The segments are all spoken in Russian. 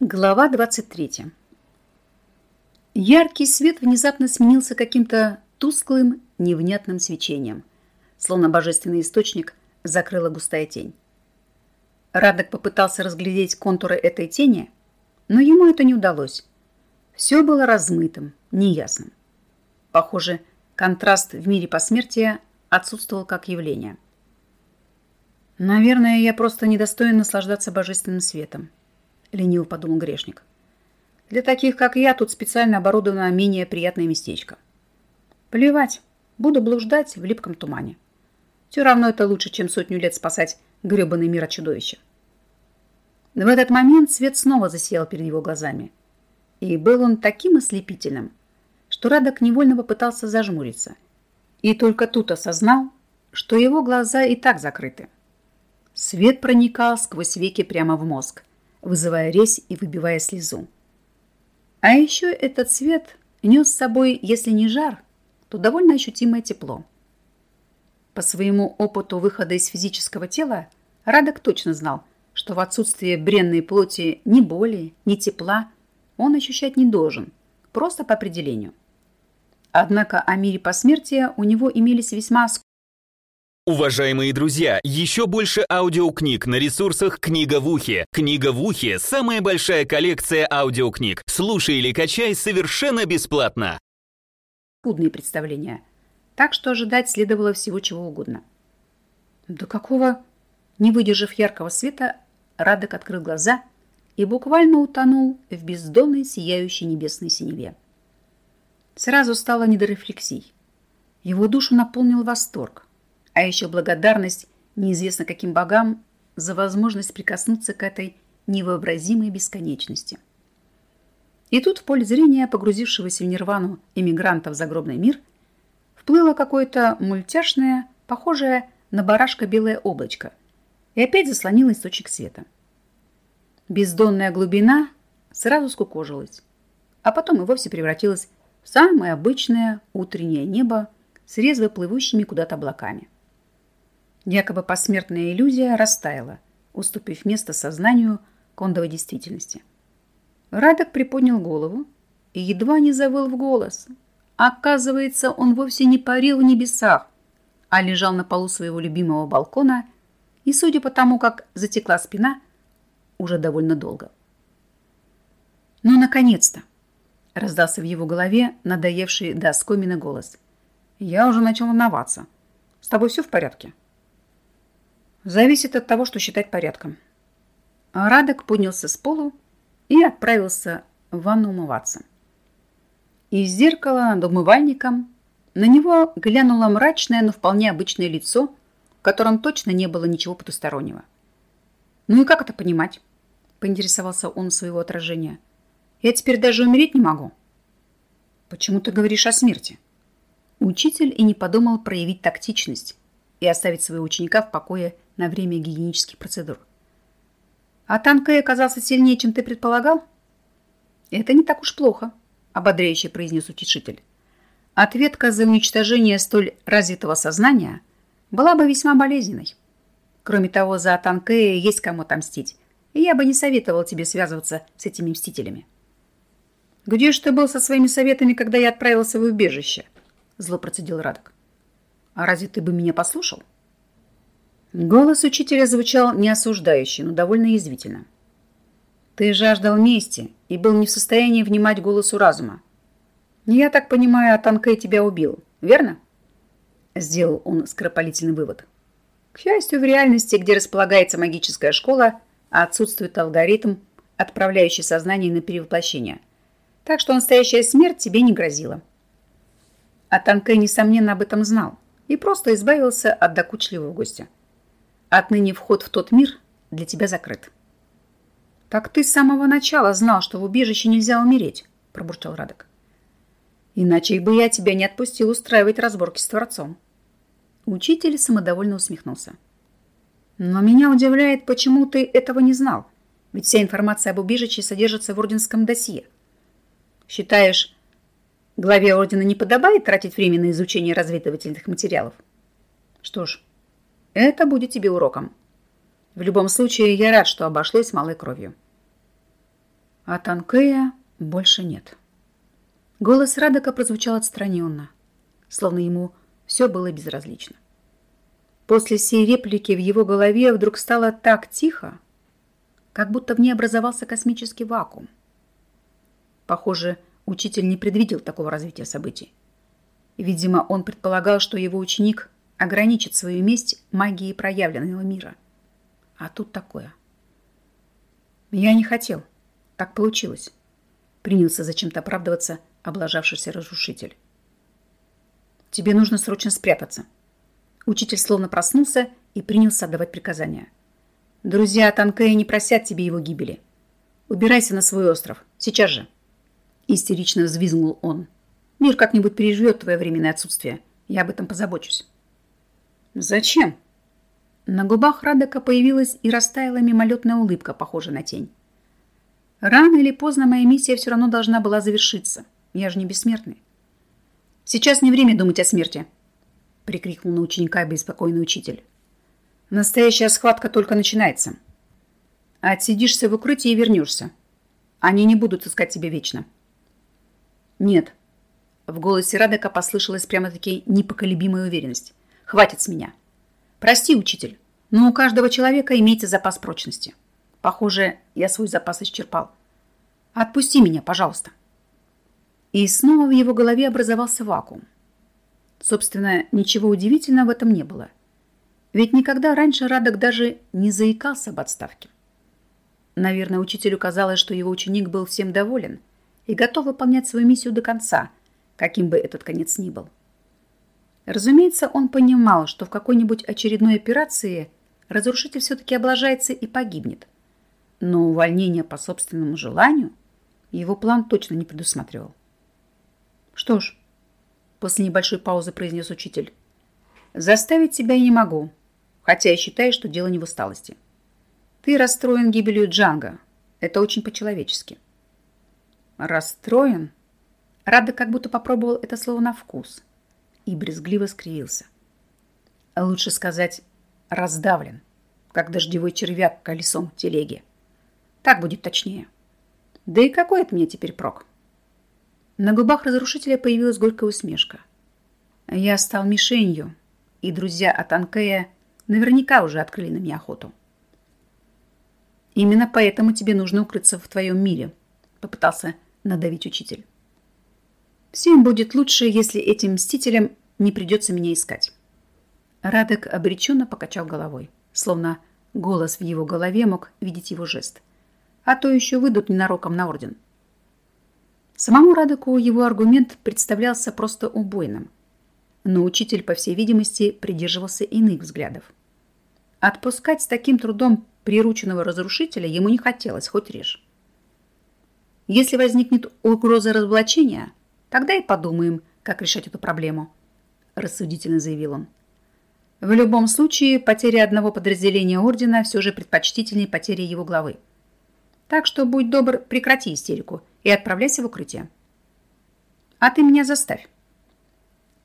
Глава 23. Яркий свет внезапно сменился каким-то тусклым, невнятным свечением, словно божественный источник закрыла густая тень. Радок попытался разглядеть контуры этой тени, но ему это не удалось. Все было размытым, неясным. Похоже, контраст в мире посмертия отсутствовал как явление. «Наверное, я просто недостоин наслаждаться божественным светом», — лениво подумал грешник. «Для таких, как я, тут специально оборудовано менее приятное местечко. Плевать, буду блуждать в липком тумане. Все равно это лучше, чем сотню лет спасать гребаный мир от чудовища». В этот момент свет снова засиял перед его глазами. И был он таким ослепительным, что Радок невольно попытался зажмуриться. И только тут осознал, что его глаза и так закрыты. Свет проникал сквозь веки прямо в мозг, вызывая резь и выбивая слезу. А еще этот свет нес с собой, если не жар, то довольно ощутимое тепло. По своему опыту выхода из физического тела Радок точно знал, что в отсутствие бренной плоти ни боли, ни тепла он ощущать не должен, просто по определению. Однако о мире посмертия у него имелись весьма Уважаемые друзья, еще больше аудиокниг на ресурсах «Книга в ухе». «Книга в ухе» — самая большая коллекция аудиокниг. Слушай или качай совершенно бесплатно. Скудные представления. Так что ожидать следовало всего чего угодно. До какого... Не выдержав яркого света, Радок открыл глаза и буквально утонул в бездонной сияющей небесной синеве. Сразу стало не до рефлексий. Его душу наполнил восторг, а еще благодарность неизвестно каким богам за возможность прикоснуться к этой невообразимой бесконечности. И тут в поле зрения погрузившегося в нирвану эмигранта в загробный мир вплыло какое-то мультяшное, похожее на барашка белое облачко и опять заслонило источник света. Бездонная глубина сразу скукожилась, а потом и вовсе превратилась Самое обычное утреннее небо с резво плывущими куда-то облаками. Якобы посмертная иллюзия растаяла, уступив место сознанию кондовой действительности. Радок приподнял голову и едва не завыл в голос. Оказывается, он вовсе не парил в небесах, а лежал на полу своего любимого балкона и, судя по тому, как затекла спина, уже довольно долго. Ну, наконец-то! Раздался в его голове надоевший до оскомина голос. Я уже начал волноваться. С тобой все в порядке? Зависит от того, что считать порядком. Радок поднялся с полу и отправился в ванну умываться. Из зеркала над умывальником на него глянуло мрачное, но вполне обычное лицо, в котором точно не было ничего потустороннего. «Ну и как это понимать?» – поинтересовался он своего отражения. Я теперь даже умереть не могу. Почему ты говоришь о смерти? Учитель и не подумал проявить тактичность и оставить своего ученика в покое на время гигиенических процедур. А Танкэй оказался сильнее, чем ты предполагал? Это не так уж плохо, ободряюще произнес учитель. Ответка за уничтожение столь развитого сознания была бы весьма болезненной. Кроме того, за Танкэя есть кому отомстить, и я бы не советовал тебе связываться с этими мстителями. «Где же ты был со своими советами, когда я отправился в убежище?» Зло процедил Радок. «А разве ты бы меня послушал?» Голос учителя звучал не осуждающе, но довольно язвительно. «Ты жаждал мести и был не в состоянии внимать голосу разума. Я так понимаю, Атанкэй тебя убил, верно?» Сделал он скоропалительный вывод. К счастью, в реальности, где располагается магическая школа, отсутствует алгоритм, отправляющий сознание на перевоплощение – так что настоящая смерть тебе не грозила. А Танкэ, несомненно, об этом знал и просто избавился от докучливого гостя. Отныне вход в тот мир для тебя закрыт. «Так ты с самого начала знал, что в убежище нельзя умереть», – пробурчал Радок. «Иначе бы я тебя не отпустил устраивать разборки с Творцом». Учитель самодовольно усмехнулся. «Но меня удивляет, почему ты этого не знал, ведь вся информация об убежище содержится в орденском досье». Считаешь, главе ордена не подобает тратить время на изучение разведывательных материалов? Что ж, это будет тебе уроком. В любом случае, я рад, что обошлось малой кровью. А Танкея больше нет. Голос Радока прозвучал отстраненно, словно ему все было безразлично. После сей реплики в его голове вдруг стало так тихо, как будто в ней образовался космический вакуум. Похоже, учитель не предвидел такого развития событий. Видимо, он предполагал, что его ученик ограничит свою месть магией проявленного мира. А тут такое. Я не хотел. Так получилось. Принялся зачем-то оправдываться облажавшийся разрушитель. Тебе нужно срочно спрятаться. Учитель словно проснулся и принялся отдавать приказания. Друзья Танкея не просят тебе его гибели. Убирайся на свой остров. Сейчас же. Истерично взвизгнул он. Мир как-нибудь переживет твое временное отсутствие. Я об этом позабочусь. Зачем? На губах Радека появилась и растаяла мимолетная улыбка, похожая на тень. Рано или поздно моя миссия все равно должна была завершиться. Я же не бессмертный. Сейчас не время думать о смерти, прикрикнул на ученика беспокойный учитель. Настоящая схватка только начинается. Отсидишься в укрытии и вернешься. Они не будут искать тебя вечно. Нет. В голосе Радека послышалась прямо-таки непоколебимая уверенность. Хватит с меня. Прости, учитель, но у каждого человека имеется запас прочности. Похоже, я свой запас исчерпал. Отпусти меня, пожалуйста. И снова в его голове образовался вакуум. Собственно, ничего удивительного в этом не было. Ведь никогда раньше Радок даже не заикался об отставке. Наверное, учителю казалось, что его ученик был всем доволен и готов выполнять свою миссию до конца, каким бы этот конец ни был. Разумеется, он понимал, что в какой-нибудь очередной операции разрушитель все-таки облажается и погибнет. Но увольнение по собственному желанию его план точно не предусматривал. Что ж, после небольшой паузы произнес учитель, заставить тебя я не могу, хотя я считаю, что дело не в усталости. Ты расстроен гибелью Джанга. Это очень по-человечески. Расстроен? Рада как будто попробовал это слово на вкус и брезгливо скривился. Лучше сказать раздавлен, как дождевой червяк колесом в телеге. Так будет точнее. Да и какой это мне теперь прок? На губах разрушителя появилась горькая усмешка. Я стал мишенью, и друзья от Анкея наверняка уже открыли на меня охоту. Именно поэтому тебе нужно укрыться в твоем мире, попытался надавить учитель. Всем будет лучше, если этим мстителям не придется меня искать. Радек обреченно покачал головой, словно голос в его голове мог видеть его жест. А то еще выйдут ненароком на орден. Самому Радеку его аргумент представлялся просто убойным но учитель, по всей видимости, придерживался иных взглядов. Отпускать с таким трудом прирученного разрушителя ему не хотелось, хоть режь. Если возникнет угроза разоблачения, тогда и подумаем, как решать эту проблему, рассудительно заявил он. В любом случае, потеря одного подразделения ордена все же предпочтительнее потери его главы. Так что будь добр, прекрати истерику и отправляйся в укрытие. А ты меня заставь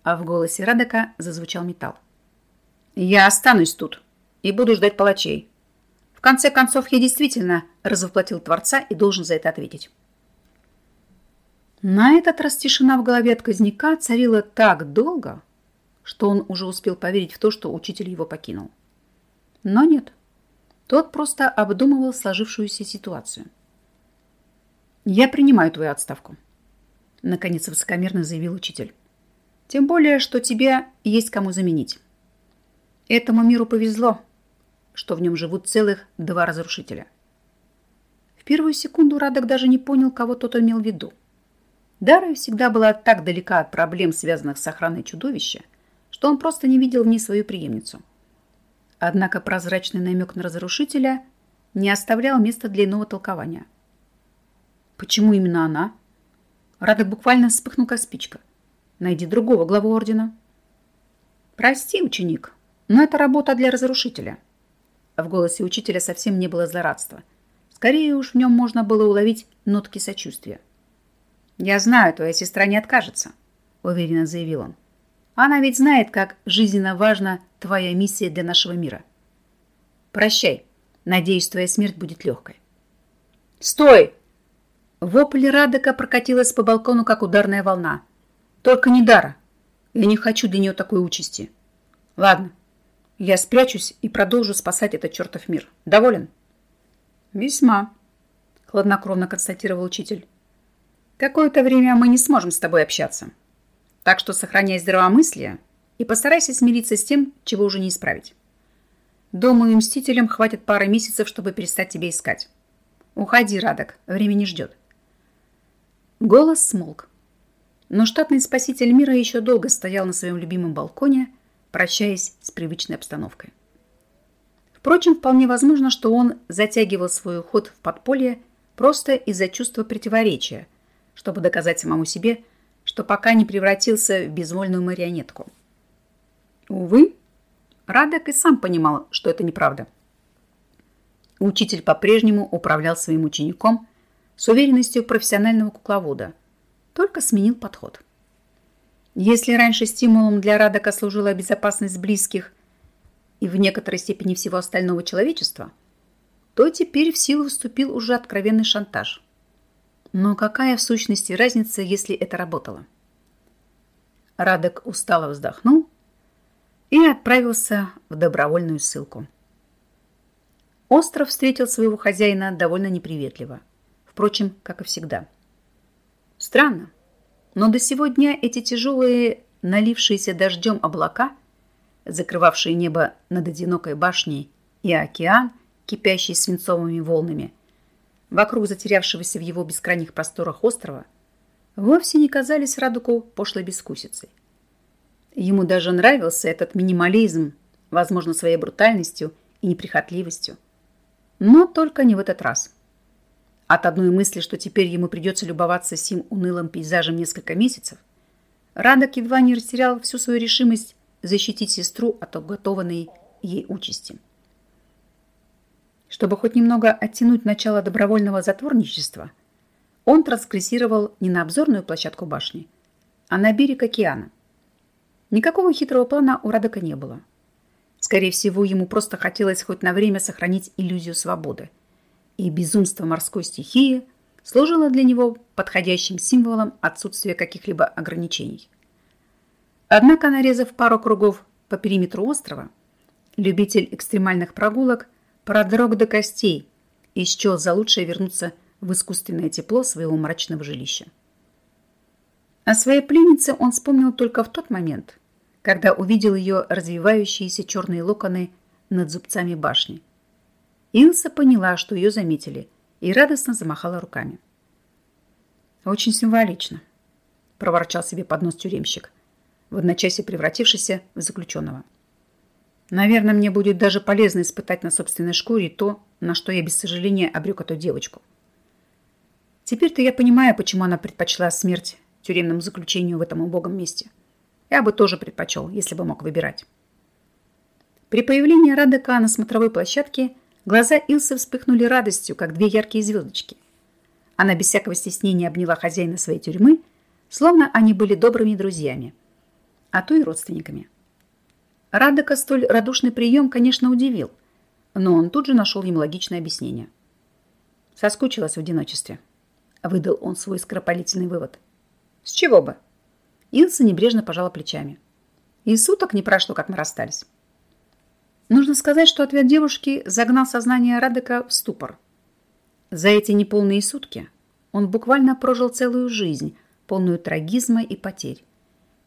а в голосе Радека зазвучал металл. «Я останусь тут и буду ждать палачей. В конце концов, я действительно развоплотил Творца и должен за это ответить». На этот раз тишина в голове отказника царила так долго, что он уже успел поверить в то, что учитель его покинул. Но нет, тот просто обдумывал сложившуюся ситуацию. «Я принимаю твою отставку», — наконец высокомерно заявил учитель. Тем более, что тебе есть кому заменить. Этому миру повезло, что в нем живут целых два разрушителя. В первую секунду Радок даже не понял, кого тот имел в виду. Дара всегда была так далека от проблем, связанных с охраной чудовища, что он просто не видел в ней свою преемницу. Однако прозрачный намек на разрушителя не оставлял места для иного толкования. Почему именно она? Радок буквально вспыхнул, как спичка – Найди другого главу ордена. Прости, ученик, но это работа для разрушителя. В голосе учителя совсем не было злорадства. Скорее уж в нем можно было уловить нотки сочувствия. «Я знаю, твоя сестра не откажется», — уверенно заявил он. «Она ведь знает, как жизненно важна твоя миссия для нашего мира. Прощай. Надеюсь, твоя смерть будет легкой». «Стой!» Вопль Радека прокатилась по балкону, как ударная волна. Только не Дара. Я не хочу для нее такой участи. Ладно, я спрячусь и продолжу спасать этот чертов мир. Доволен? Весьма, хладнокровно констатировал учитель. Какое-то время мы не сможем с тобой общаться. Так что сохраняй здравомыслие и постарайся смириться с тем, чего уже не исправить. Думаю, мстителям хватит пары месяцев, чтобы перестать тебя искать. Уходи, Радок, время не ждет. Голос смолк. Но штатный спаситель мира еще долго стоял на своем любимом балконе, прощаясь с привычной обстановкой. Впрочем, вполне возможно, что он затягивал свой уход в подполье просто из-за чувства противоречия, чтобы доказать самому себе, что пока не превратился в безвольную марионетку. Увы, Радек и сам понимал, что это неправда. Учитель по-прежнему управлял своим учеником с уверенностью профессионального кукловода, только сменил подход. Если раньше стимулом для Радека служила безопасность близких и в некоторой степени всего остального человечества, то теперь в силу вступил уже откровенный шантаж – но какая в сущности разница, если это работало? Радек устало вздохнул и отправился в добровольную ссылку. Остров встретил своего хозяина довольно неприветливо. Впрочем, как и всегда. Странно, но до сего дня эти тяжелые, налившиеся дождем облака, закрывавшие небо над одинокой башней, и океан, кипящий свинцовыми волнами – вокруг затерявшегося в его бескрайних просторах острова, вовсе не казались Радуку пошлой бескусицей. Ему даже нравился этот минимализм, возможно, своей брутальностью и неприхотливостью. Но только не в этот раз. От одной мысли, что теперь ему придется любоваться сим унылым пейзажем несколько месяцев, Радок едва не растерял всю свою решимость защитить сестру от уготованной ей участи. Чтобы хоть немного оттянуть начало добровольного затворничества, он трансгрессировал не на обзорную площадку башни, а на берег океана. Никакого хитрого плана у Радока не было. Скорее всего, ему просто хотелось хоть на время сохранить иллюзию свободы. И безумство морской стихии служило для него подходящим символом отсутствия каких-либо ограничений. Однако, нарезав пару кругов по периметру острова, любитель экстремальных прогулок – продрог до костей и счел за лучшее вернуться в искусственное тепло своего мрачного жилища. О своей пленнице он вспомнил только в тот момент, когда увидел ее развивающиеся черные локоны над зубцами башни. Илса поняла, что ее заметили, и радостно замахала руками. «Очень символично», – проворчал себе под нос тюремщик, в одночасье превратившийся в заключенного. Наверное, мне будет даже полезно испытать на собственной шкуре то, на что я без сожаления обрек эту девочку. Теперь-то я понимаю, почему она предпочла смерть тюремному заключению в этом убогом месте. Я бы тоже предпочел, если бы мог выбирать. При появлении Радека на смотровой площадке глаза Илсы вспыхнули радостью, как две яркие звездочки. Она без всякого стеснения обняла хозяина своей тюрьмы, словно они были добрыми друзьями, а то и родственниками. Радока столь радушный прием, конечно, удивил, но он тут же нашел ему логичное объяснение. Соскучилась в одиночестве. Выдал он свой скоропалительный вывод. С чего бы? Илса небрежно пожала плечами. И суток не прошло, как мы расстались. Нужно сказать, что ответ девушки загнал сознание Радека в ступор. За эти неполные сутки он буквально прожил целую жизнь, полную трагизма и потерь.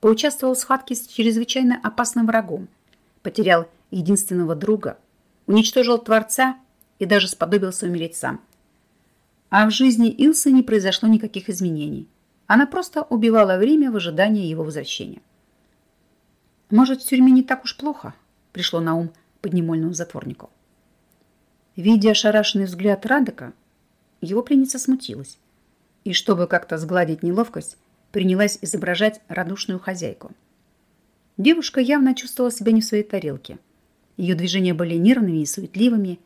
Поучаствовал в схватке с чрезвычайно опасным врагом, потерял единственного друга, уничтожил Творца и даже сподобился умереть сам. А в жизни Илсы не произошло никаких изменений. Она просто убивала время в ожидании его возвращения. «Может, в тюрьме не так уж плохо?» пришло на ум поднемольному затворнику. Видя ошарашенный взгляд Радека, его пленница смутилась и, чтобы как-то сгладить неловкость, принялась изображать радушную хозяйку – Девушка явно чувствовала себя не в своей тарелке. Ее движения были нервными и суетливыми,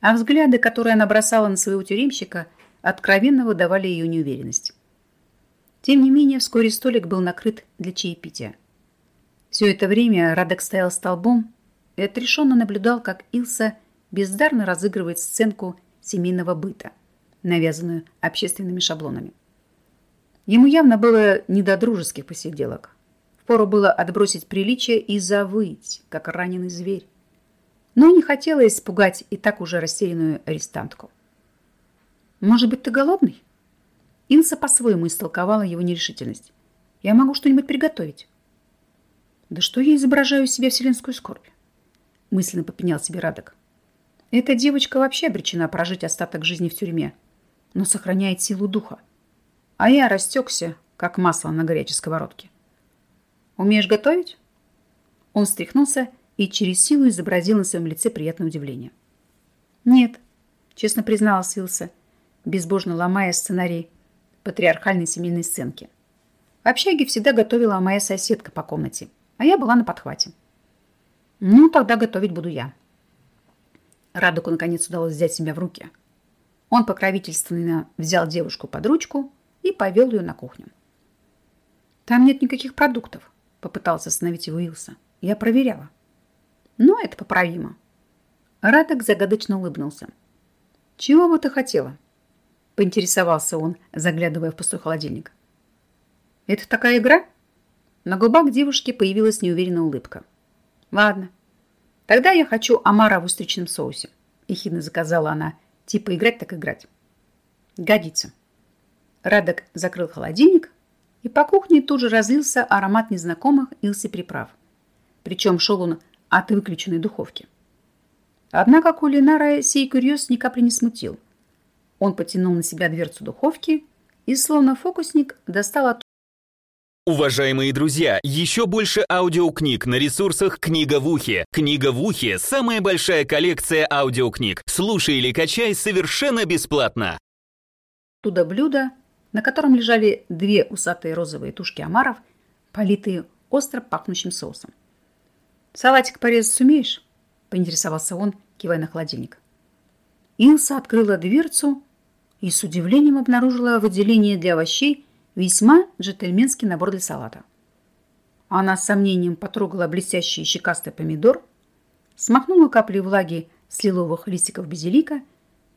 а взгляды, которые она бросала на своего тюремщика, откровенно выдавали ее неуверенность. Тем не менее, вскоре столик был накрыт для чаепития. Все это время Радек стоял столбом и отрешенно наблюдал, как Илса бездарно разыгрывает сценку семейного быта, навязанную общественными шаблонами. Ему явно было не до дружеских посиделок. Впору было отбросить приличие и завыть, как раненый зверь. Но не хотелось испугать и так уже растерянную арестантку. «Может быть, ты голодный?» Илса по-своему истолковала его нерешительность. «Я могу что-нибудь приготовить». «Да что я изображаю из себя вселенскую скорбь?» Мысленно попенял себе Радок. «Эта девочка вообще обречена прожить остаток жизни в тюрьме, но сохраняет силу духа. А я растекся, как масло на горячей сковородке. Умеешь готовить?» Он встряхнулся и через силу изобразил на своем лице приятное удивление. «Нет», — честно призналась Илса, безбожно ломая сценарий патриархальной семейной сценки. В общаге всегда готовила моя соседка по комнате, а я была на подхвате. Ну, тогда готовить буду я. Радуку наконец удалось взять себя в руки. Он покровительственно взял девушку под ручку и повел ее на кухню. Там нет никаких продуктов, попытался остановить его Илса. Я проверяла. Но это поправимо. Радок загадочно улыбнулся. Чего бы ты хотела? Поинтересовался он, заглядывая в пустой холодильник. Это такая игра? На губах девушки появилась неуверенная улыбка. Ладно. Тогда я хочу омара в устричном соусе. Ехидно заказала она. Типа играть так играть. Годится. Радок закрыл холодильник и по кухне тут же разлился аромат незнакомых Илси приправ. Причем шел он от выключенной духовки. Однако кулинара сей курьез ни капли не смутил. Он потянул на себя дверцу духовки и, словно фокусник, достал от Уважаемые друзья, еще больше аудиокниг на ресурсах «Книга в ухе». «Книга в ухе» — самая большая коллекция аудиокниг. Слушай или качай совершенно бесплатно. Туда блюдо, на котором лежали две усатые розовые тушки омаров, политые остро пахнущим соусом. «Салатик порезать сумеешь?» – поинтересовался он, кивая на холодильник. Илса открыла дверцу и с удивлением обнаружила в отделении для овощей весьма джентльменский набор для салата. Она с сомнением потрогала блестящий щекастый помидор, смахнула капли влаги с лиловых листиков базилика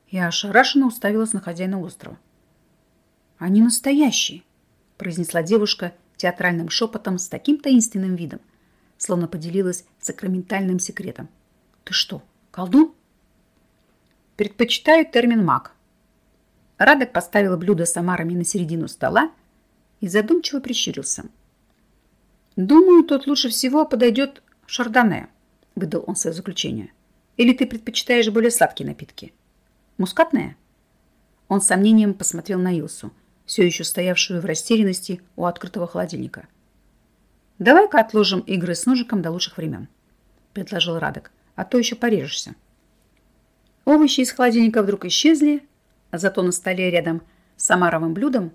и ошарашенно уставилась на хозяина острова. «Они настоящие», – произнесла девушка театральным шепотом с таким таинственным видом, словно поделилась сакраментальным секретом. «Ты что, колдун?» «Предпочитаю термин «маг». Радок поставил блюдо с омарами на середину стола и задумчиво прищурился. «Думаю, тут лучше всего подойдет шардоне», – выдал он свое заключение. «Или ты предпочитаешь более сладкие напитки? Мускатное?» Он с сомнением посмотрел на Илсу – все еще стоявшую в растерянности у открытого холодильника. «Давай-ка отложим игры с ножиком до лучших времен», – предложил Радок, – «а то еще порежешься». Овощи из холодильника вдруг исчезли, а зато на столе рядом с самаровым блюдом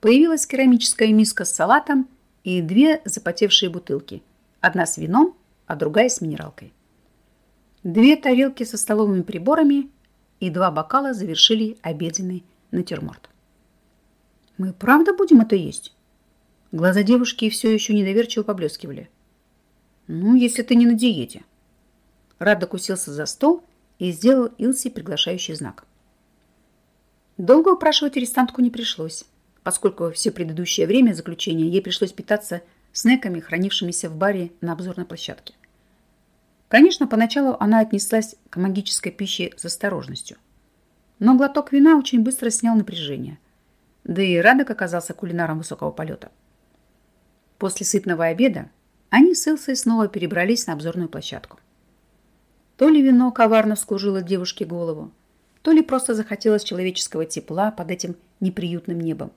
появилась керамическая миска с салатом и две запотевшие бутылки, одна с вином, а другая с минералкой. Две тарелки со столовыми приборами и два бокала завершили обеденный натюрморт. Мы правда будем это есть? Глаза девушки все еще недоверчиво поблескивали. Ну, если ты не на диете. Радок уселся за стол и сделал Илси приглашающий знак. Долго упрашивать арестантку не пришлось, поскольку все предыдущее время заключения ей пришлось питаться снеками, хранившимися в баре на обзорной площадке. Конечно, поначалу она отнеслась к магической пище с осторожностью. Но глоток вина очень быстро снял напряжение. Да и Радок оказался кулинаром высокого полета. После сытного обеда они с Илсой снова перебрались на обзорную площадку. То ли вино коварно вскружило девушке голову, то ли просто захотелось человеческого тепла под этим неприютным небом.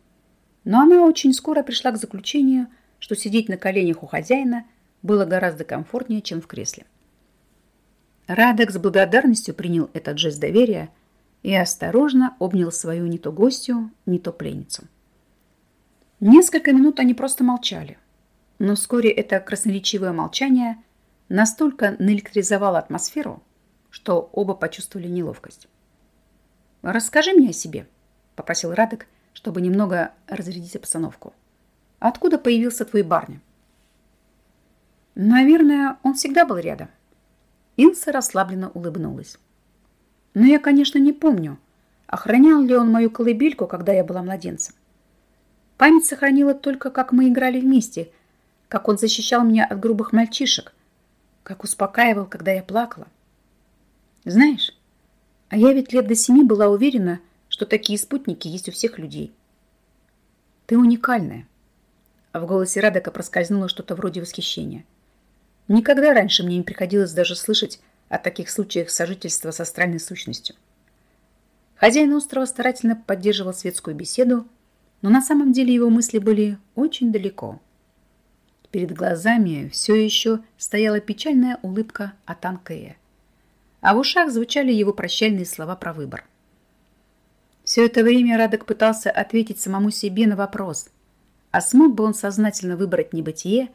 Но она очень скоро пришла к заключению, что сидеть на коленях у хозяина было гораздо комфортнее, чем в кресле. Радек с благодарностью принял этот жест доверия – и осторожно обнял свою не то гостью, не то пленницу. Несколько минут они просто молчали, но вскоре это красноречивое молчание настолько наэлектризовало атмосферу, что оба почувствовали неловкость. «Расскажи мне о себе», – попросил Радек, чтобы немного разрядить обстановку. «Откуда появился твой барни?» «Наверное, он всегда был рядом». Илса расслабленно улыбнулась. Но я, конечно, не помню, охранял ли он мою колыбельку, когда я была младенцем. Память сохранила только, как мы играли вместе, как он защищал меня от грубых мальчишек, как успокаивал, когда я плакала. Знаешь, а я ведь лет до семи была уверена, что такие спутники есть у всех людей. Ты уникальная. А в голосе Радека проскользнуло что-то вроде восхищения. Никогда раньше мне не приходилось даже слышать о таких случаях сожительства с астральной сущностью. Хозяин острова старательно поддерживал светскую беседу, но на самом деле его мысли были очень далеко. Перед глазами все еще стояла печальная улыбка Атанкея, а в ушах звучали его прощальные слова про выбор. Все это время Радок пытался ответить самому себе на вопрос, а смог бы он сознательно выбрать небытие,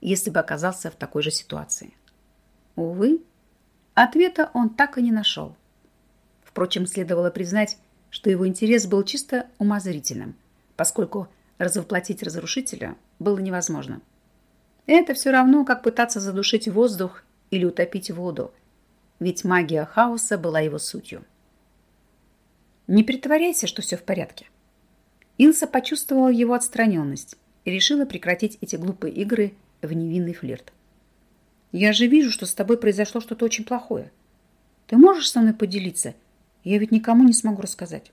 если бы оказался в такой же ситуации. Увы, ответа он так и не нашел. Впрочем, следовало признать, что его интерес был чисто умозрительным, поскольку развоплотить разрушителя было невозможно. Это все равно, как пытаться задушить воздух или утопить воду, ведь магия хаоса была его сутью. Не притворяйся, что все в порядке. Илса почувствовала его отстраненность и решила прекратить эти глупые игры в невинный флирт. Я же вижу, что с тобой произошло что-то очень плохое. Ты можешь со мной поделиться? Я ведь никому не смогу рассказать.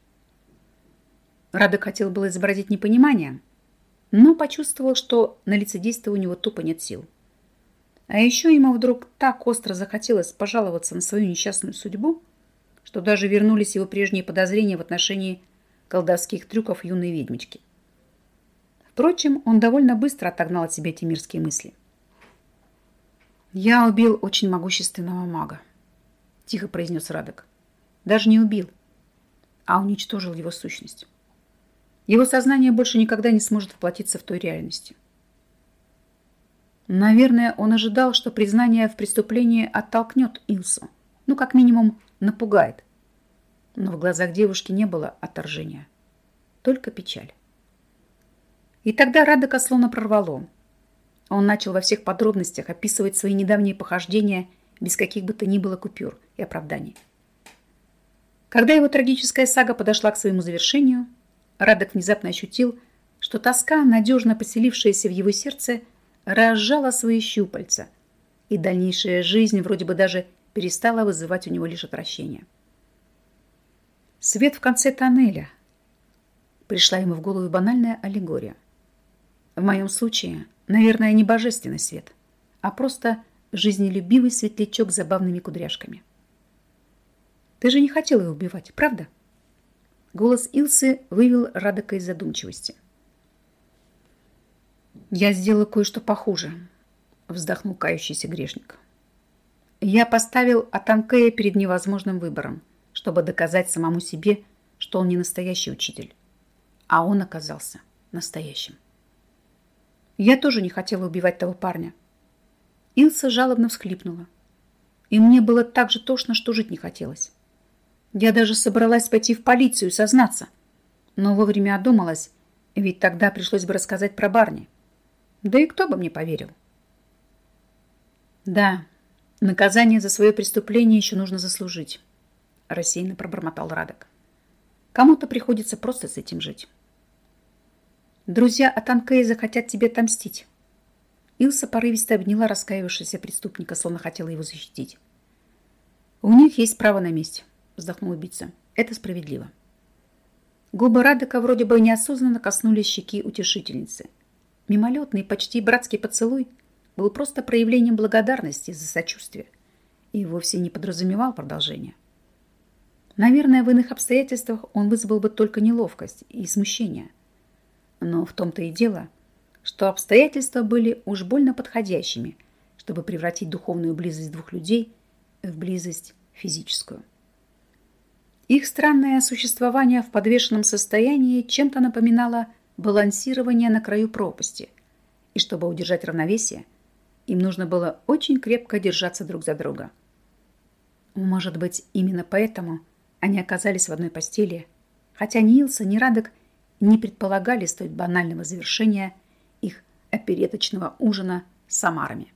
Радок хотел было изобразить непонимание, но почувствовал, что на лицедейство у него тупо нет сил. А еще ему вдруг так остро захотелось пожаловаться на свою несчастную судьбу, что даже вернулись его прежние подозрения в отношении колдовских трюков юной ведьмочки. Впрочем, он довольно быстро отогнал от себя эти мирские мысли. «Я убил очень могущественного мага», – тихо произнес Радок. «Даже не убил, а уничтожил его сущность. Его сознание больше никогда не сможет воплотиться в той реальности». Наверное, он ожидал, что признание в преступлении оттолкнет Илсу, ну, как минимум, напугает. Но в глазах девушки не было отторжения, только печаль. И тогда Радока словно прорвало. Он начал во всех подробностях описывать свои недавние похождения без каких бы то ни было купюр и оправданий. Когда его трагическая сага подошла к своему завершению, Радок внезапно ощутил, что тоска, надежно поселившаяся в его сердце, разжала свои щупальца, и дальнейшая жизнь вроде бы даже перестала вызывать у него лишь отвращение. Свет в конце тоннеля. Пришла ему в голову банальная аллегория. В моем случае, наверное, не божественный свет, а просто жизнелюбивый светлячок с забавными кудряшками. Ты же не хотела его убивать, правда? Голос Илсы вывел Радока из задумчивости. Я сделала кое-что похуже, вздохнул кающийся грешник. Я поставил Атанкея перед невозможным выбором, чтобы доказать самому себе, что он не настоящий учитель. А он оказался настоящим. Я тоже не хотела убивать того парня. Илса жалобно всхлипнула. И мне было так же тошно, что жить не хотелось. Я даже собралась пойти в полицию и сознаться. Но вовремя одумалась, ведь тогда пришлось бы рассказать про Барни. Да и кто бы мне поверил? Да, Наказание за свое преступление еще нужно заслужить, рассеянно пробормотал Радок. Кому-то приходится просто с этим жить. Друзья от Анкея захотят тебе отомстить. Илса порывисто обняла раскаявшегося преступника, словно хотела его защитить. «У них есть право на месть», — вздохнул убийца. «Это справедливо». Губы Радека вроде бы неосознанно коснулись щеки утешительницы. Мимолетный, почти братский поцелуй — был просто проявлением благодарности за сочувствие и вовсе не подразумевал продолжения. Наверное, в иных обстоятельствах он вызвал бы только неловкость и смущение. Но в том-то и дело, что обстоятельства были уж больно подходящими, чтобы превратить духовную близость двух людей в близость физическую. Их странное существование в подвешенном состоянии чем-то напоминало балансирование на краю пропасти, и чтобы удержать равновесие – им нужно было очень крепко держаться друг за друга. Может быть, именно поэтому они оказались в одной постели, хотя ни Илса, ни Радок не предполагали столь банального завершения их опереточного ужина с Самарами.